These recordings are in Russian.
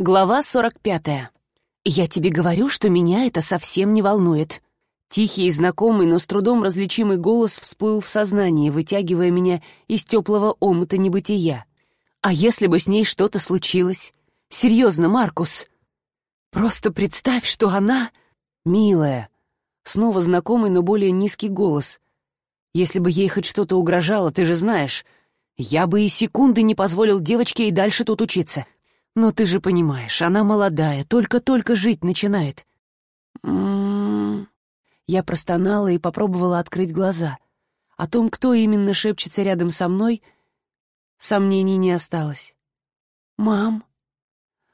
Глава 45. «Я тебе говорю, что меня это совсем не волнует». Тихий и знакомый, но с трудом различимый голос всплыл в сознание, вытягивая меня из теплого омута небытия. «А если бы с ней что-то случилось? Серьезно, Маркус? Просто представь, что она...» «Милая». Снова знакомый, но более низкий голос. «Если бы ей хоть что-то угрожало, ты же знаешь, я бы и секунды не позволил девочке и дальше тут учиться». Но ты же понимаешь, она молодая, только-только жить начинает. М-м-м. Я простонала и попробовала открыть глаза. О том, кто именно шепчется рядом со мной, сомнений не осталось. «Мам!»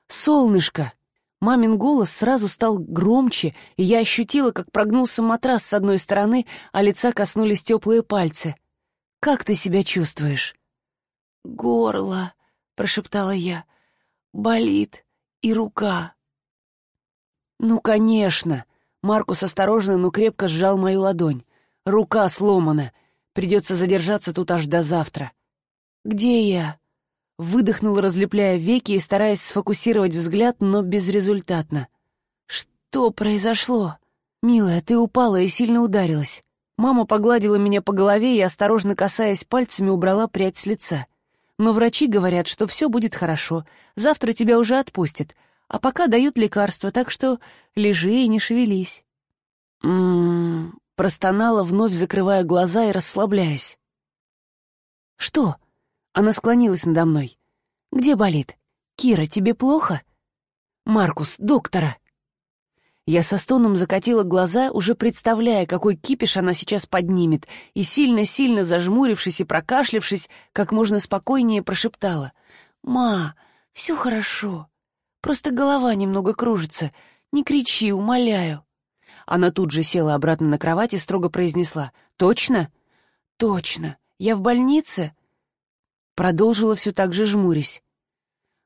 «Солнышко!» Мамин голос сразу стал громче, и я ощутила, как прогнулся матрас с одной стороны, а лица коснулись теплые пальцы. «Как ты себя чувствуешь?» «Горло», — прошептала я болит и рука. Ну, конечно. Маркус осторожно, но крепко сжал мою ладонь. Рука сломана. Придется задержаться тут аж до завтра. Где я? Выдохнул, разлепляя веки и стараясь сфокусировать взгляд, но безрезультатно. Что произошло? Милая, ты упала и сильно ударилась. Мама погладила меня по голове и, осторожно касаясь пальцами, убрала прядь с лица но врачи говорят, что все будет хорошо, завтра тебя уже отпустят, а пока дают лекарства, так что лежи и не шевелись». «М-м-м», простонала, вновь закрывая глаза и расслабляясь. «Что?» — она склонилась надо мной. «Где болит? Кира, тебе плохо?» «Маркус, доктора!» Я со стоном закатила глаза, уже представляя, какой кипиш она сейчас поднимет, и сильно-сильно зажмурившись и прокашлявшись, как можно спокойнее прошептала. «Ма, все хорошо. Просто голова немного кружится. Не кричи, умоляю». Она тут же села обратно на кровать и строго произнесла. «Точно?» «Точно. Я в больнице?» Продолжила все так же жмурясь.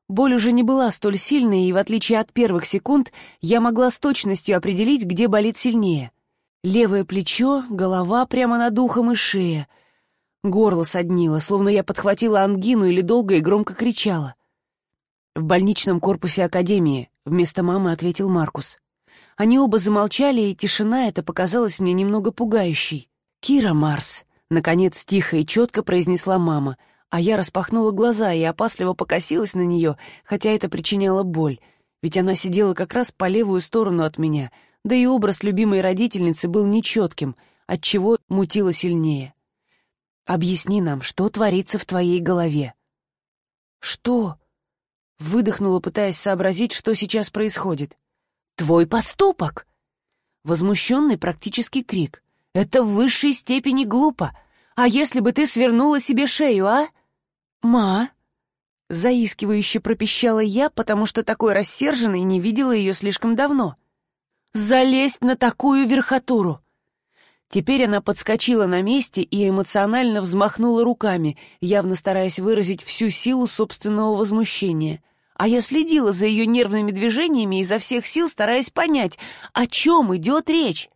Боль уже не была столь сильной, и в отличие от первых секунд, я могла с точностью определить, где болит сильнее. Левое плечо, голова прямо над ухом и шея. Горло соднило, словно я подхватила ангину или долго и громко кричала. «В больничном корпусе Академии», — вместо мамы ответил Маркус. Они оба замолчали, и тишина эта показалась мне немного пугающей. «Кира Марс», — наконец тихо и четко произнесла мама — а я распахнула глаза и опасливо покосилась на нее, хотя это причиняло боль, ведь она сидела как раз по левую сторону от меня, да и образ любимой родительницы был нечетким, отчего мутило сильнее. «Объясни нам, что творится в твоей голове?» «Что?» — выдохнула, пытаясь сообразить, что сейчас происходит. «Твой поступок!» Возмущенный практически крик. «Это в высшей степени глупо! А если бы ты свернула себе шею, а?» «Ма!» — заискивающе пропищала я, потому что такой рассерженной не видела ее слишком давно. «Залезть на такую верхотуру!» Теперь она подскочила на месте и эмоционально взмахнула руками, явно стараясь выразить всю силу собственного возмущения. А я следила за ее нервными движениями изо всех сил, стараясь понять, о чем идет речь.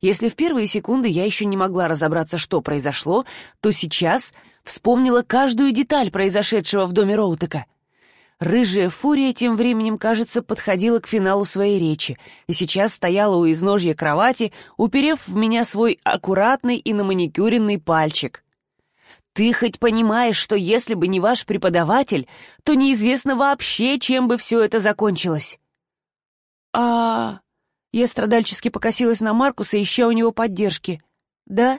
Если в первые секунды я еще не могла разобраться, что произошло, то сейчас вспомнила каждую деталь произошедшего в доме Роутека. Рыжая фурия тем временем, кажется, подходила к финалу своей речи и сейчас стояла у изножья кровати, уперев в меня свой аккуратный и наманикюренный пальчик. «Ты хоть понимаешь, что если бы не ваш преподаватель, то неизвестно вообще, чем бы все это закончилось?» «А...» Я страдальчески покосилась на Маркуса, ища у него поддержки. «Да?»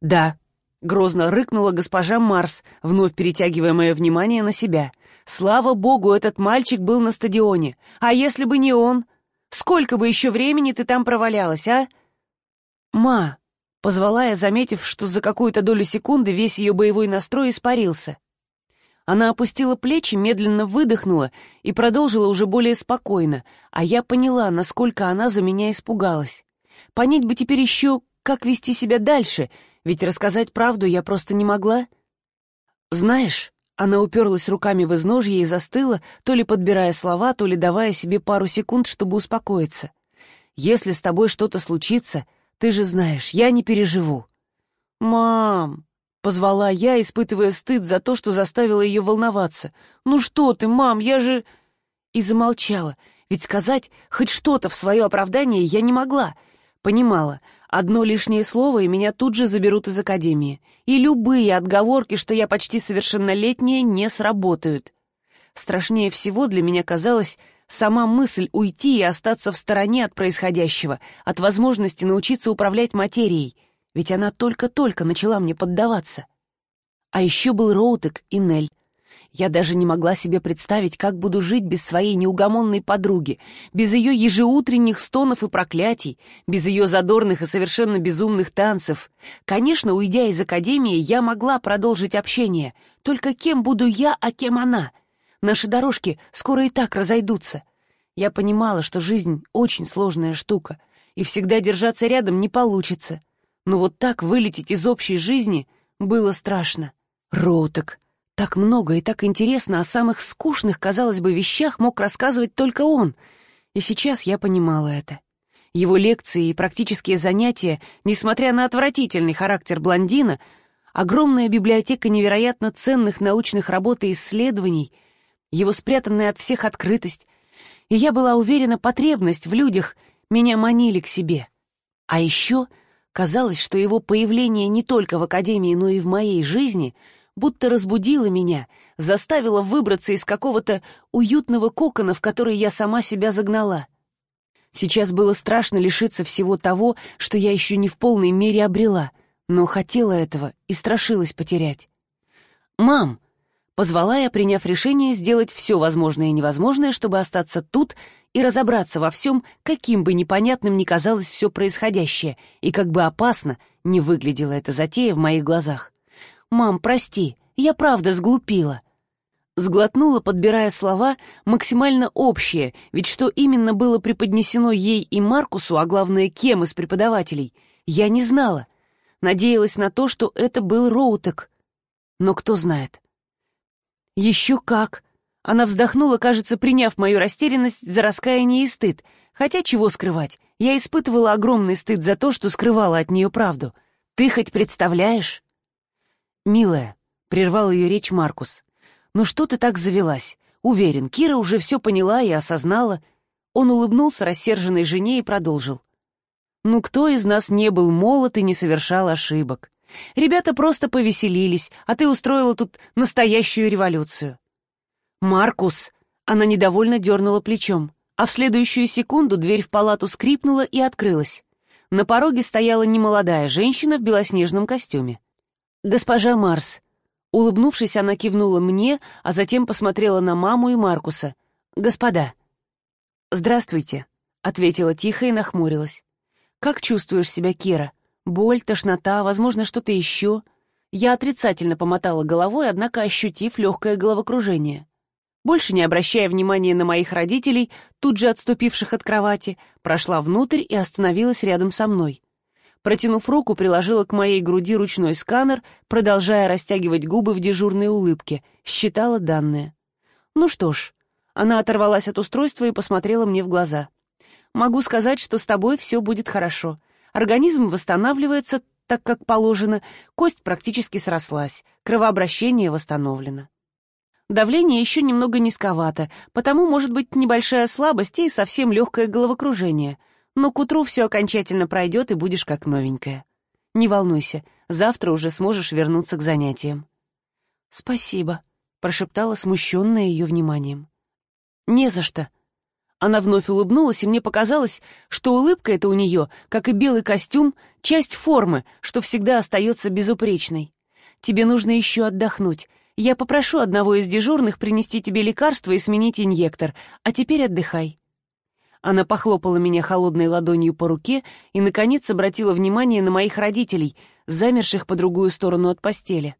«Да», — грозно рыкнула госпожа Марс, вновь перетягивая мое внимание на себя. «Слава богу, этот мальчик был на стадионе. А если бы не он? Сколько бы еще времени ты там провалялась, а?» «Ма», — позвала я, заметив, что за какую-то долю секунды весь ее боевой настрой испарился. Она опустила плечи, медленно выдохнула и продолжила уже более спокойно, а я поняла, насколько она за меня испугалась. Понять бы теперь еще, как вести себя дальше, ведь рассказать правду я просто не могла. «Знаешь...» Она уперлась руками в изножье и застыла, то ли подбирая слова, то ли давая себе пару секунд, чтобы успокоиться. «Если с тобой что-то случится, ты же знаешь, я не переживу». «Мам!» Позвала я, испытывая стыд за то, что заставила ее волноваться. «Ну что ты, мам, я же...» И замолчала, ведь сказать хоть что-то в свое оправдание я не могла. Понимала, одно лишнее слово, и меня тут же заберут из академии. И любые отговорки, что я почти совершеннолетняя, не сработают. Страшнее всего для меня казалось сама мысль уйти и остаться в стороне от происходящего, от возможности научиться управлять материей, ведь она только-только начала мне поддаваться. А еще был Роутек и Нель. Я даже не могла себе представить, как буду жить без своей неугомонной подруги, без ее ежеутренних стонов и проклятий, без ее задорных и совершенно безумных танцев. Конечно, уйдя из академии, я могла продолжить общение. Только кем буду я, а кем она? Наши дорожки скоро и так разойдутся. Я понимала, что жизнь очень сложная штука, и всегда держаться рядом не получится. Но вот так вылететь из общей жизни было страшно. Роутек. Так много и так интересно о самых скучных, казалось бы, вещах мог рассказывать только он. И сейчас я понимала это. Его лекции и практические занятия, несмотря на отвратительный характер блондина, огромная библиотека невероятно ценных научных работ и исследований — его спрятанная от всех открытость, и я была уверена, потребность в людях меня манили к себе. А еще казалось, что его появление не только в Академии, но и в моей жизни будто разбудило меня, заставило выбраться из какого-то уютного кокона, в который я сама себя загнала. Сейчас было страшно лишиться всего того, что я еще не в полной мере обрела, но хотела этого и страшилась потерять. «Мам!» Позвала я, приняв решение сделать все возможное и невозможное, чтобы остаться тут и разобраться во всем, каким бы непонятным ни казалось все происходящее, и как бы опасно не выглядела эта затея в моих глазах. «Мам, прости, я правда сглупила». Сглотнула, подбирая слова, максимально общие, ведь что именно было преподнесено ей и Маркусу, а главное, кем из преподавателей, я не знала. Надеялась на то, что это был Роутек. Но кто знает. «Еще как!» Она вздохнула, кажется, приняв мою растерянность за раскаяние и стыд. Хотя чего скрывать, я испытывала огромный стыд за то, что скрывала от нее правду. «Ты хоть представляешь?» «Милая», — прервал ее речь Маркус, — «ну что ты так завелась? Уверен, Кира уже все поняла и осознала». Он улыбнулся рассерженной жене и продолжил. «Ну кто из нас не был молод и не совершал ошибок? Ребята просто повеселились, а ты устроила тут настоящую революцию». «Маркус!» — она недовольно дернула плечом, а в следующую секунду дверь в палату скрипнула и открылась. На пороге стояла немолодая женщина в белоснежном костюме. «Госпожа Марс». Улыбнувшись, она кивнула мне, а затем посмотрела на маму и Маркуса. «Господа». «Здравствуйте», — ответила тихо и нахмурилась. «Как чувствуешь себя, Кира?» Боль, тошнота, возможно, что-то еще. Я отрицательно помотала головой, однако ощутив легкое головокружение. Больше не обращая внимания на моих родителей, тут же отступивших от кровати, прошла внутрь и остановилась рядом со мной. Протянув руку, приложила к моей груди ручной сканер, продолжая растягивать губы в дежурной улыбке, считала данные. Ну что ж, она оторвалась от устройства и посмотрела мне в глаза. «Могу сказать, что с тобой все будет хорошо. Организм восстанавливается так, как положено, кость практически срослась, кровообращение восстановлено. Давление еще немного низковато, потому может быть небольшая слабость и совсем легкое головокружение, но к утру все окончательно пройдет и будешь как новенькая. Не волнуйся, завтра уже сможешь вернуться к занятиям. «Спасибо», — прошептала смущенная ее вниманием. «Не за что», она вновь улыбнулась, и мне показалось, что улыбка эта у нее, как и белый костюм, часть формы, что всегда остается безупречной. Тебе нужно еще отдохнуть. Я попрошу одного из дежурных принести тебе лекарство и сменить инъектор, а теперь отдыхай. Она похлопала меня холодной ладонью по руке и, наконец, обратила внимание на моих родителей, замерших по другую сторону от постели.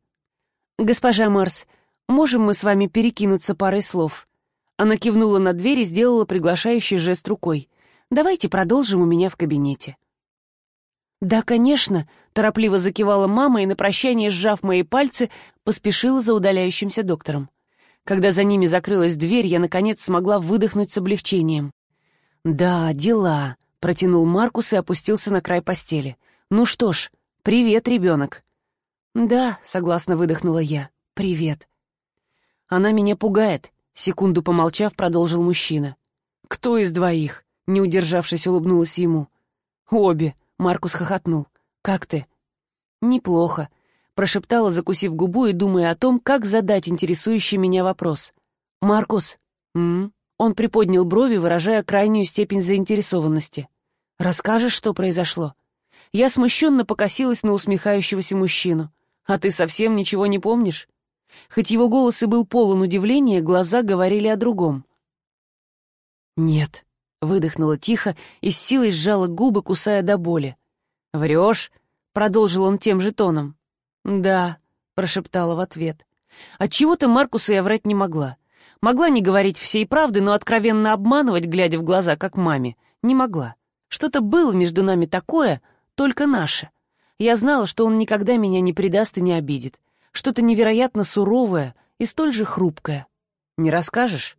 «Госпожа Марс, можем мы с вами перекинуться парой слов?» Она кивнула на дверь и сделала приглашающий жест рукой. «Давайте продолжим у меня в кабинете». «Да, конечно», — торопливо закивала мама и на прощание, сжав мои пальцы, поспешила за удаляющимся доктором. Когда за ними закрылась дверь, я, наконец, смогла выдохнуть с облегчением. «Да, дела», — протянул Маркус и опустился на край постели. «Ну что ж, привет, ребенок». «Да», — согласно выдохнула я, — «привет». «Она меня пугает», Секунду помолчав, продолжил мужчина. «Кто из двоих?» — не удержавшись, улыбнулась ему. «Обе», — Маркус хохотнул. «Как ты?» «Неплохо», — прошептала, закусив губу и думая о том, как задать интересующий меня вопрос. «Маркус?» «М?», Он приподнял брови, выражая крайнюю степень заинтересованности. «Расскажешь, что произошло?» Я смущенно покосилась на усмехающегося мужчину. «А ты совсем ничего не помнишь?» Хоть его голос и был полон удивления, глаза говорили о другом. «Нет», — выдохнула тихо и с силой сжала губы, кусая до боли. «Врешь?» — продолжил он тем же тоном. «Да», — прошептала в ответ. Отчего-то Маркуса я врать не могла. Могла не говорить всей правды, но откровенно обманывать, глядя в глаза, как маме, не могла. Что-то было между нами такое, только наше. Я знала, что он никогда меня не предаст и не обидит. Что-то невероятно суровое и столь же хрупкое. Не расскажешь?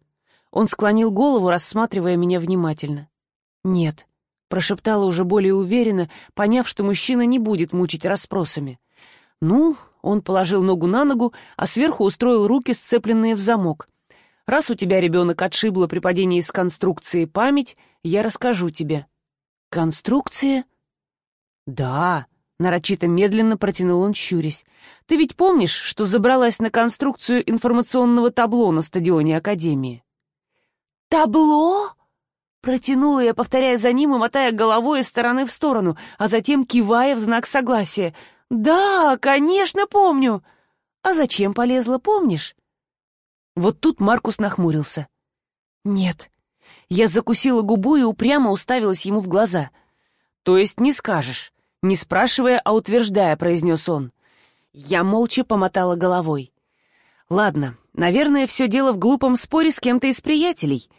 Он склонил голову, рассматривая меня внимательно. «Нет», — прошептала уже более уверенно, поняв, что мужчина не будет мучить расспросами. «Ну», — он положил ногу на ногу, а сверху устроил руки, сцепленные в замок. «Раз у тебя ребенок отшибло при падении с конструкции память, я расскажу тебе». «Конструкция?» «Да», — нарочито медленно протянул он, щурясь. «Ты ведь помнишь, что забралась на конструкцию информационного табло на стадионе Академии?» «Табло?» Протянула я, повторяя за ним и мотая головой из стороны в сторону, а затем кивая в знак согласия. «Да, конечно, помню!» «А зачем полезла, помнишь?» Вот тут Маркус нахмурился. «Нет». Я закусила губу и упрямо уставилась ему в глаза. «То есть не скажешь?» Не спрашивая, а утверждая, произнес он. Я молча помотала головой. «Ладно, наверное, все дело в глупом споре с кем-то из приятелей».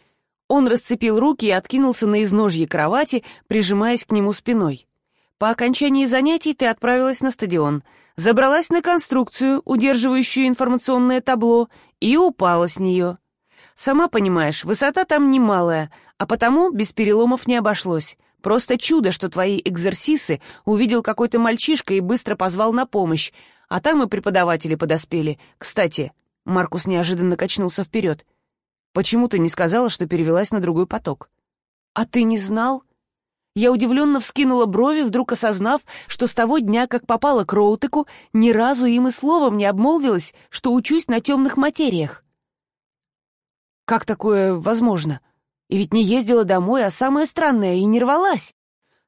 Он расцепил руки и откинулся на изножье кровати, прижимаясь к нему спиной. По окончании занятий ты отправилась на стадион, забралась на конструкцию, удерживающую информационное табло, и упала с нее. Сама понимаешь, высота там немалая, а потому без переломов не обошлось. Просто чудо, что твои экзерсисы увидел какой-то мальчишка и быстро позвал на помощь, а там и преподаватели подоспели. Кстати, Маркус неожиданно качнулся вперед. Почему ты не сказала, что перевелась на другой поток? А ты не знал? Я удивленно вскинула брови, вдруг осознав, что с того дня, как попала к Роутеку, ни разу им и словом не обмолвилась, что учусь на темных материях. Как такое возможно? И ведь не ездила домой, а самое странное, и не рвалась.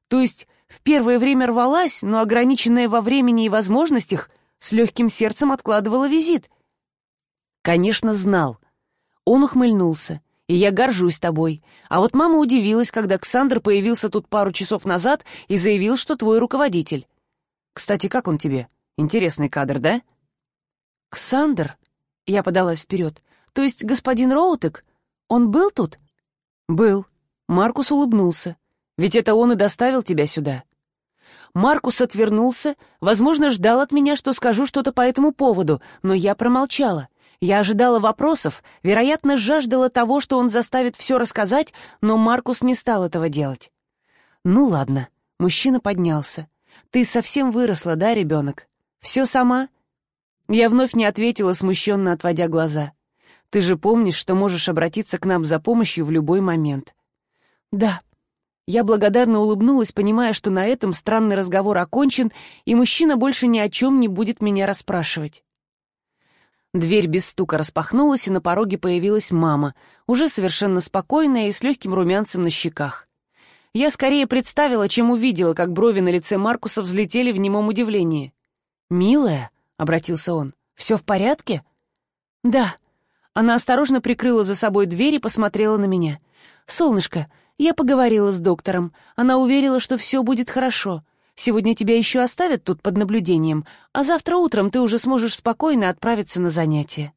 То есть в первое время рвалась, но ограниченная во времени и возможностях, с легким сердцем откладывала визит. Конечно, знал, он ухмыльнулся. «И я горжусь тобой. А вот мама удивилась, когда Ксандр появился тут пару часов назад и заявил, что твой руководитель. Кстати, как он тебе? Интересный кадр, да?» «Ксандр?» — я подалась вперед. «То есть господин Роутек? Он был тут?» «Был». Маркус улыбнулся. «Ведь это он и доставил тебя сюда». Маркус отвернулся, возможно, ждал от меня, что скажу что-то по этому поводу, но я промолчала. Я ожидала вопросов, вероятно, жаждала того, что он заставит все рассказать, но Маркус не стал этого делать. «Ну ладно», — мужчина поднялся. «Ты совсем выросла, да, ребенок? Все сама?» Я вновь не ответила, смущенно отводя глаза. «Ты же помнишь, что можешь обратиться к нам за помощью в любой момент?» «Да». Я благодарно улыбнулась, понимая, что на этом странный разговор окончен, и мужчина больше ни о чем не будет меня расспрашивать. Дверь без стука распахнулась, и на пороге появилась мама, уже совершенно спокойная и с легким румянцем на щеках. Я скорее представила, чем увидела, как брови на лице Маркуса взлетели в немом удивлении. «Милая», — обратился он, — «все в порядке?» «Да». Она осторожно прикрыла за собой дверь и посмотрела на меня. «Солнышко, я поговорила с доктором. Она уверила, что все будет хорошо. Сегодня тебя еще оставят тут под наблюдением, а завтра утром ты уже сможешь спокойно отправиться на занятия».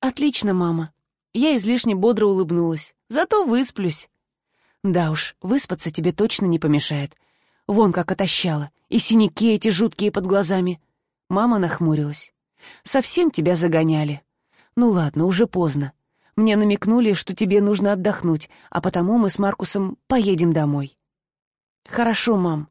«Отлично, мама». Я излишне бодро улыбнулась. «Зато высплюсь». «Да уж, выспаться тебе точно не помешает. Вон как отощала, и синяки эти жуткие под глазами». Мама нахмурилась. «Совсем тебя загоняли?» «Ну ладно, уже поздно. Мне намекнули, что тебе нужно отдохнуть, а потому мы с Маркусом поедем домой». «Хорошо, мам.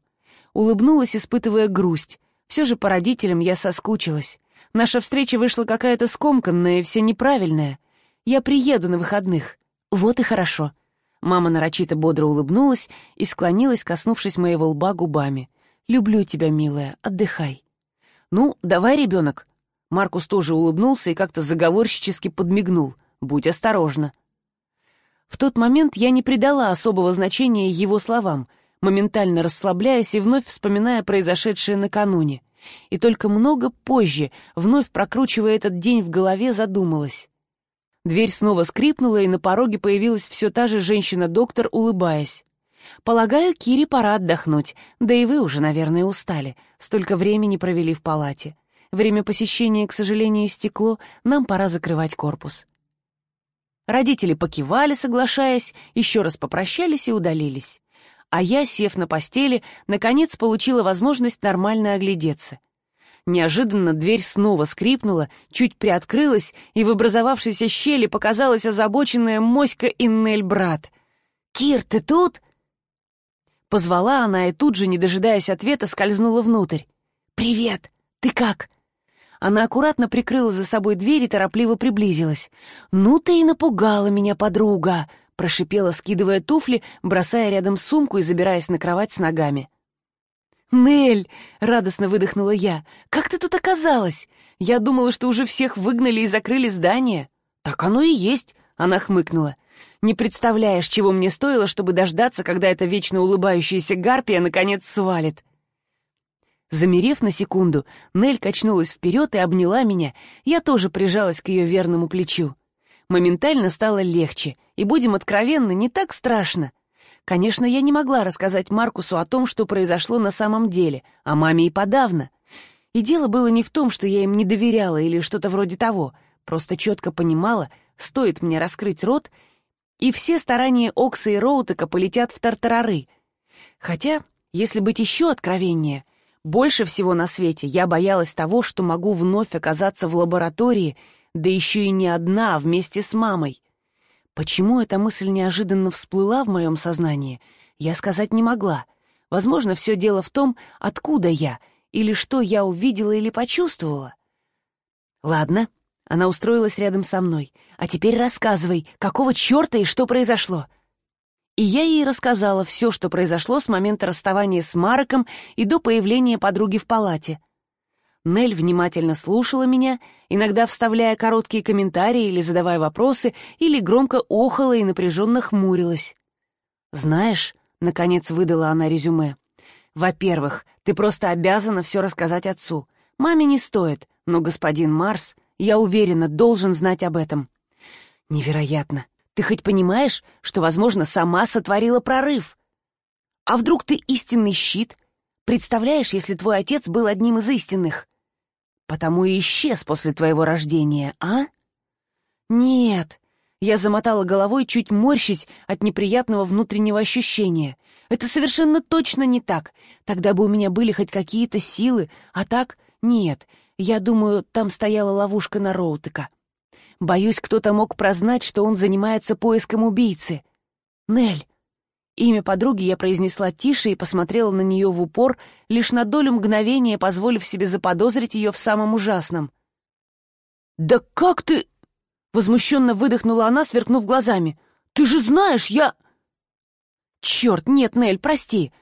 Улыбнулась, испытывая грусть. Все же по родителям я соскучилась. Наша встреча вышла какая-то скомканная и вся неправильная. Я приеду на выходных. Вот и хорошо». Мама нарочито бодро улыбнулась и склонилась, коснувшись моего лба губами. «Люблю тебя, милая, отдыхай». «Ну, давай, ребенок». Маркус тоже улыбнулся и как-то заговорщически подмигнул. «Будь осторожна». В тот момент я не придала особого значения его словам, моментально расслабляясь и вновь вспоминая произошедшее накануне. И только много позже, вновь прокручивая этот день в голове, задумалась. Дверь снова скрипнула, и на пороге появилась все та же женщина-доктор, улыбаясь. «Полагаю, Кире пора отдохнуть, да и вы уже, наверное, устали. Столько времени провели в палате. Время посещения, к сожалению, истекло, нам пора закрывать корпус». Родители покивали, соглашаясь, еще раз попрощались и удалились. А я, сев на постели, наконец получила возможность нормально оглядеться. Неожиданно дверь снова скрипнула, чуть приоткрылась, и в образовавшейся щели показалась озабоченная моська Иннель брат. «Кир, ты тут?» Позвала она и тут же, не дожидаясь ответа, скользнула внутрь. «Привет! Ты как?» Она аккуратно прикрыла за собой дверь и торопливо приблизилась. «Ну ты и напугала меня, подруга!» — прошипела, скидывая туфли, бросая рядом сумку и забираясь на кровать с ногами. «Нель!» — радостно выдохнула я. «Как ты тут оказалась? Я думала, что уже всех выгнали и закрыли здание». «Так оно и есть!» — она хмыкнула. «Не представляешь, чего мне стоило, чтобы дождаться, когда эта вечно улыбающаяся гарпия наконец свалит. Замерев на секунду, Нель качнулась вперед и обняла меня, я тоже прижалась к ее верному плечу. Моментально стало легче, и, будем откровенны, не так страшно. Конечно, я не могла рассказать Маркусу о том, что произошло на самом деле, а маме и подавно. И дело было не в том, что я им не доверяла или что-то вроде того, просто четко понимала, стоит мне раскрыть рот, и все старания Окса и Роутека полетят в тартарары. Хотя, если быть еще откровеннее, больше всего на свете я боялась того, что могу вновь оказаться в лаборатории, да еще и не одна, а вместе с мамой. Почему эта мысль неожиданно всплыла в моем сознании, я сказать не могла. Возможно, все дело в том, откуда я, или что я увидела или почувствовала. «Ладно», — она устроилась рядом со мной, «а теперь рассказывай, какого черта и что произошло?» и я ей рассказала все, что произошло с момента расставания с Мароком и до появления подруги в палате. Нель внимательно слушала меня, иногда вставляя короткие комментарии или задавая вопросы, или громко охала и напряженно хмурилась. «Знаешь», — наконец выдала она резюме, «во-первых, ты просто обязана все рассказать отцу. Маме не стоит, но господин Марс, я уверена, должен знать об этом». «Невероятно! Ты хоть понимаешь, что, возможно, сама сотворила прорыв? А вдруг ты истинный щит? Представляешь, если твой отец был одним из истинных? Потому и исчез после твоего рождения, а? Нет. Я замотала головой, чуть морщись от неприятного внутреннего ощущения. Это совершенно точно не так. Тогда бы у меня были хоть какие-то силы, а так нет. Я думаю, там стояла ловушка на Роутека. Боюсь, кто-то мог прознать, что он занимается поиском убийцы. Нель. Имя подруги я произнесла тише и посмотрела на нее в упор, лишь на долю мгновения позволив себе заподозрить ее в самом ужасном. «Да как ты...» — возмущенно выдохнула она, сверкнув глазами. «Ты же знаешь, я...» «Черт, нет, Нель, прости.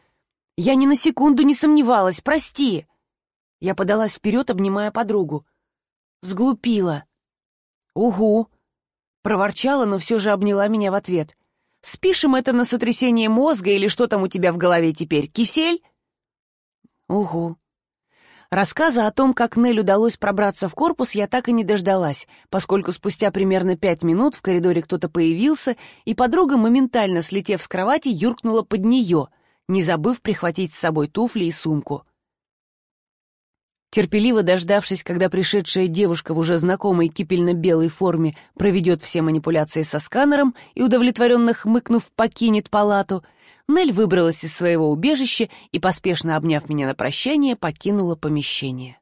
Я ни на секунду не сомневалась, прости!» Я подалась вперед, обнимая подругу. «Сглупила. «Угу!» — проворчала, но все же обняла меня в ответ. «Спишем это на сотрясение мозга или что там у тебя в голове теперь? Кисель?» «Угу!» Рассказа о том, как Нель удалось пробраться в корпус, я так и не дождалась, поскольку спустя примерно пять минут в коридоре кто-то появился, и подруга, моментально слетев с кровати, юркнула под нее, не забыв прихватить с собой туфли и сумку. Терпеливо дождавшись, когда пришедшая девушка в уже знакомой кипельно-белой форме проведет все манипуляции со сканером и, удовлетворенно хмыкнув, покинет палату, Нель выбралась из своего убежища и, поспешно обняв меня на прощание, покинула помещение.